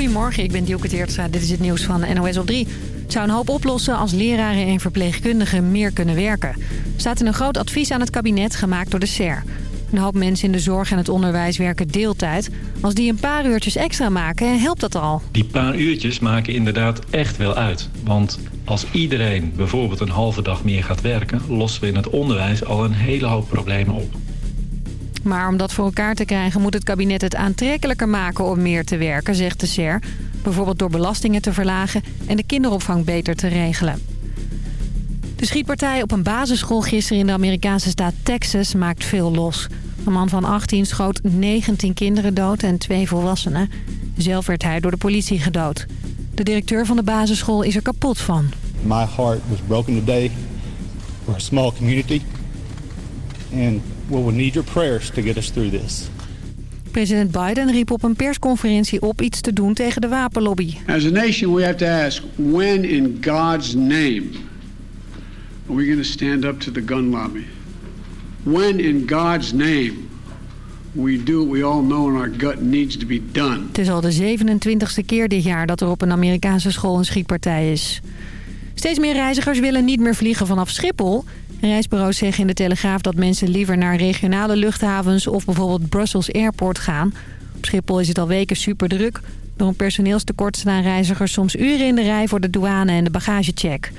Goedemorgen, ik ben Dielke Teertstra. Dit is het nieuws van NOS op 3. Het zou een hoop oplossen als leraren en verpleegkundigen meer kunnen werken. Er staat in een groot advies aan het kabinet gemaakt door de SER. Een hoop mensen in de zorg en het onderwijs werken deeltijd. Als die een paar uurtjes extra maken, helpt dat al. Die paar uurtjes maken inderdaad echt wel uit. Want als iedereen bijvoorbeeld een halve dag meer gaat werken... lossen we in het onderwijs al een hele hoop problemen op. Maar om dat voor elkaar te krijgen moet het kabinet het aantrekkelijker maken om meer te werken, zegt de SER. Bijvoorbeeld door belastingen te verlagen en de kinderopvang beter te regelen. De schietpartij op een basisschool gisteren in de Amerikaanse staat Texas maakt veel los. Een man van 18 schoot 19 kinderen dood en twee volwassenen. Zelf werd hij door de politie gedood. De directeur van de basisschool is er kapot van. My heart was broken today. We're a small community. And we will need your prayers to get us through this. President Biden riep op een persconferentie op iets te doen tegen de wapenlobby. As a nation we have to ask when in God's name are we going to stand up to the gun lobby? When in God's name we do what we all know in our gut needs to be done. Het is al de 27e keer dit jaar dat er op een Amerikaanse school een schietpartij is. Steeds meer reizigers willen niet meer vliegen vanaf Schiphol. Reisbureaus zeggen in de Telegraaf dat mensen liever naar regionale luchthavens... of bijvoorbeeld Brussels Airport gaan. Op Schiphol is het al weken super druk. Door een personeelstekort staan reizigers soms uren in de rij... voor de douane en de bagagecheck.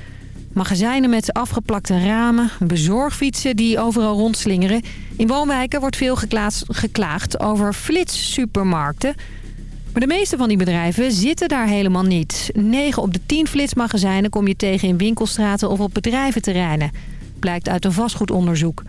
Magazijnen met afgeplakte ramen, bezorgfietsen die overal rondslingeren. In woonwijken wordt veel geklaagd over flitssupermarkten... Maar de meeste van die bedrijven zitten daar helemaal niet. 9 op de 10 flitsmagazijnen kom je tegen in winkelstraten of op bedrijventerreinen blijkt uit een vastgoedonderzoek.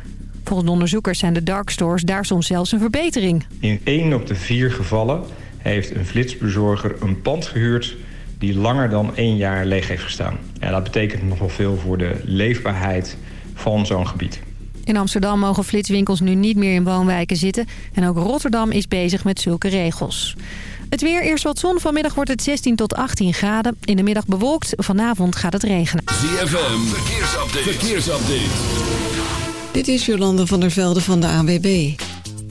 Volgens onderzoekers zijn de darkstores daar soms zelfs een verbetering. In één op de vier gevallen heeft een flitsbezorger een pand gehuurd... die langer dan één jaar leeg heeft gestaan. Ja, dat betekent nogal veel voor de leefbaarheid van zo'n gebied. In Amsterdam mogen flitswinkels nu niet meer in woonwijken zitten... en ook Rotterdam is bezig met zulke regels. Het weer, eerst wat zon. Vanmiddag wordt het 16 tot 18 graden. In de middag bewolkt. Vanavond gaat het regenen. ZFM, verkeersupdate. verkeersupdate. Dit is Jolande van der Velde van de ANWB.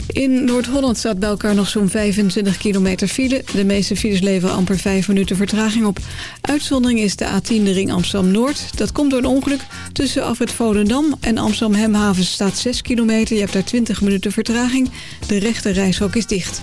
In Noord-Holland staat bij elkaar nog zo'n 25 kilometer file. De meeste files leveren amper 5 minuten vertraging op. Uitzondering is de A10 de ring Amsterdam-Noord. Dat komt door een ongeluk. Tussen Afrit Volendam en Amsterdam-Hemhaven staat 6 kilometer. Je hebt daar 20 minuten vertraging. De rechte reishok is dicht.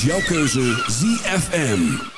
Jouw keuze ZFM.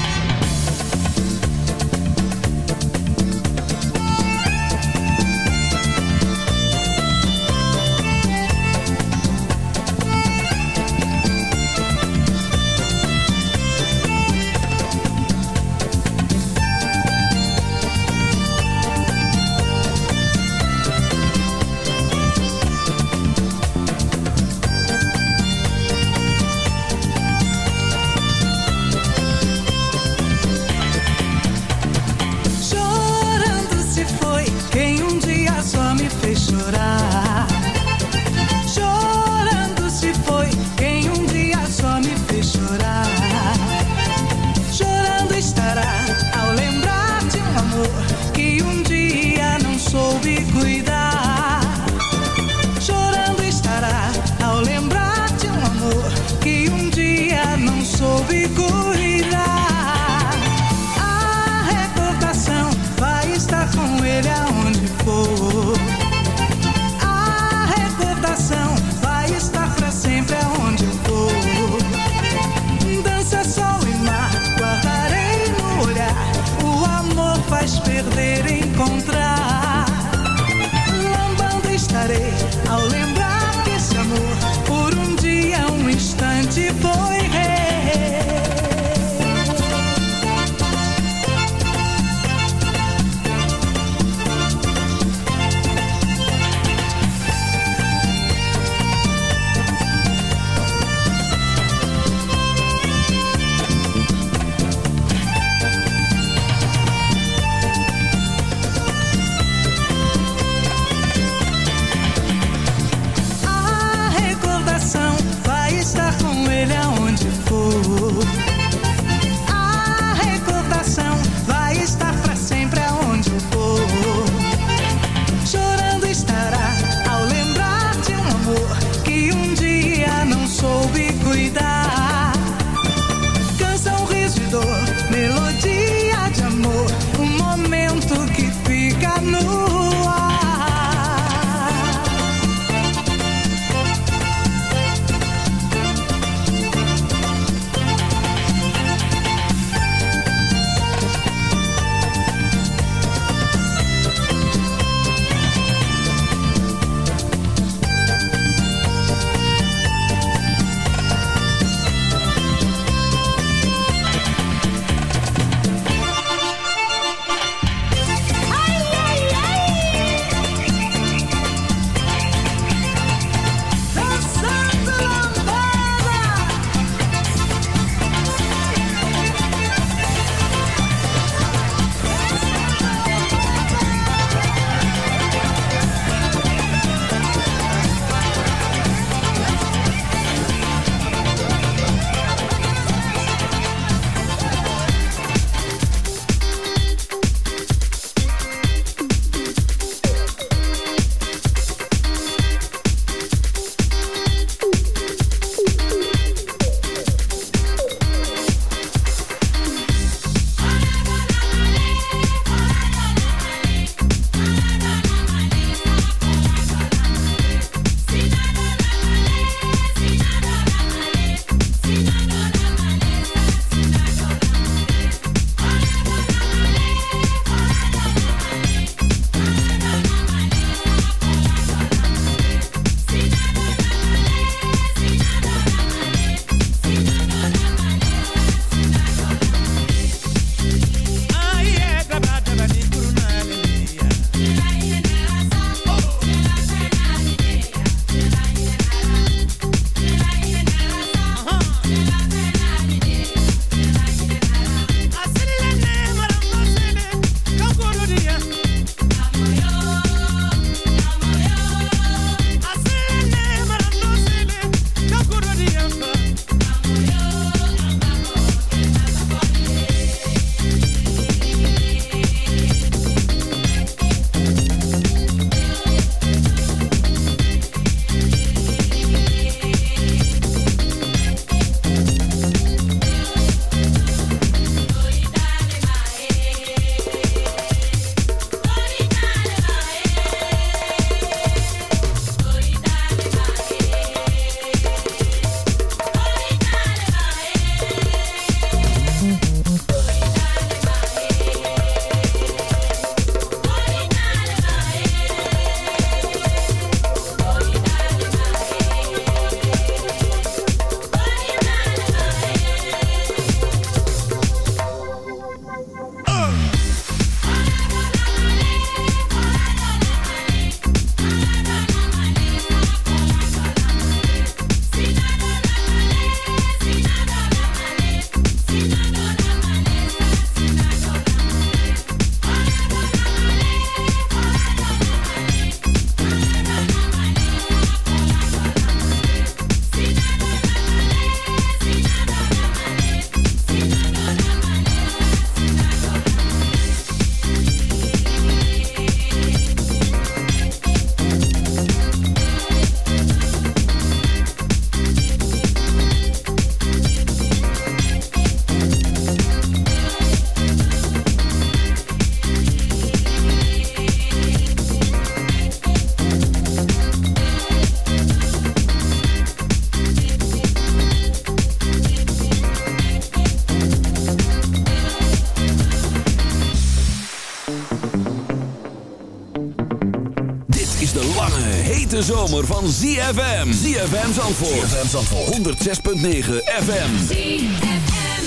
Zomer van ZFM. ZFM Zandvoort. ZFM Zandvoort. 106.9 FM. ZFM.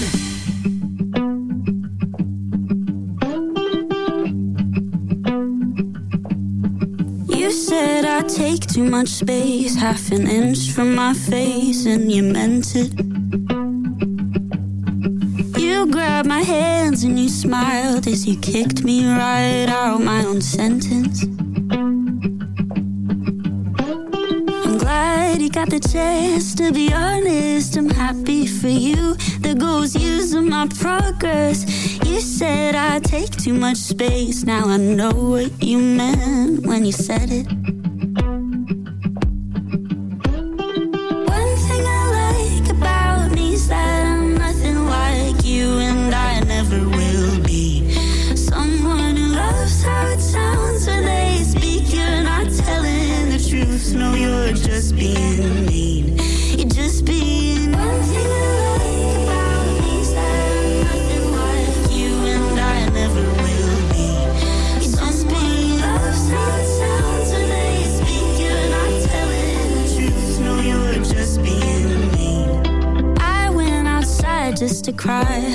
You said I take too much space, half an inch from my face, and you meant it. You grabbed my hands and you smiled as you kicked me right out my own sentence. The chance to be honest. I'm happy for you. The goals using my progress. You said I take too much space. Now I know what you meant when you said it. One thing I like about me is that I'm nothing like you, and I never will be. Someone who loves how it sounds when they speak. You're not telling the truth. No, you're just being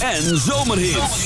En zomerhits.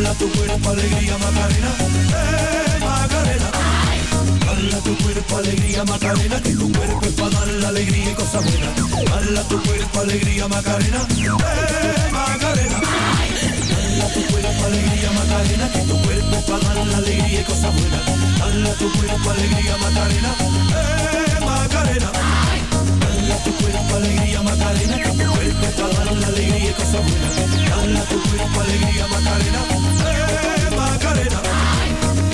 alla tu cuerpo alegría Macarena, eh Macarena. Alla tu cuerpo alegría Macarena, que tu cuerpo es para dar la alegría y cosa buena. Alla tu cuerpo alegría Macarena, eh Macarena. Alla tu cuerpo alegría Macarena, que tu cuerpo es para dar la alegría y cosa buena tu cuerpo alegría Macarena, eh Macarena. alegría Macarena, que tu cuerpo está dando la alegría y cosas buenas. Dale tu cuerpo alegría Macarena, eh Macarena.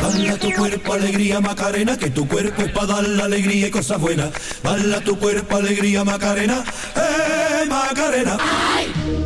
Dale tu cuerpo alegría Macarena, que tu cuerpo es para dar la alegría y cosas buenas. Dale tu cuerpo alegría Macarena, eh Macarena. ¡Ay!